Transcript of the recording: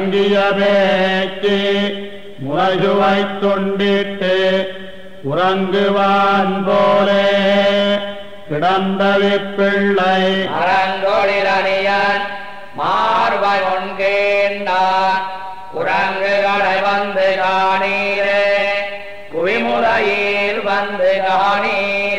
முழங்கிய பேச்சு முளைசுவைத் தொண்டிட்டு உறங்குவான் போலே கிடந்தவி பிள்ளை அறந்தொழிலணியன் மார்பை ஒன்கேண்டான் குரங்குகளை வந்து காணீரே. குவிமுறையில் வந்து காணீர்.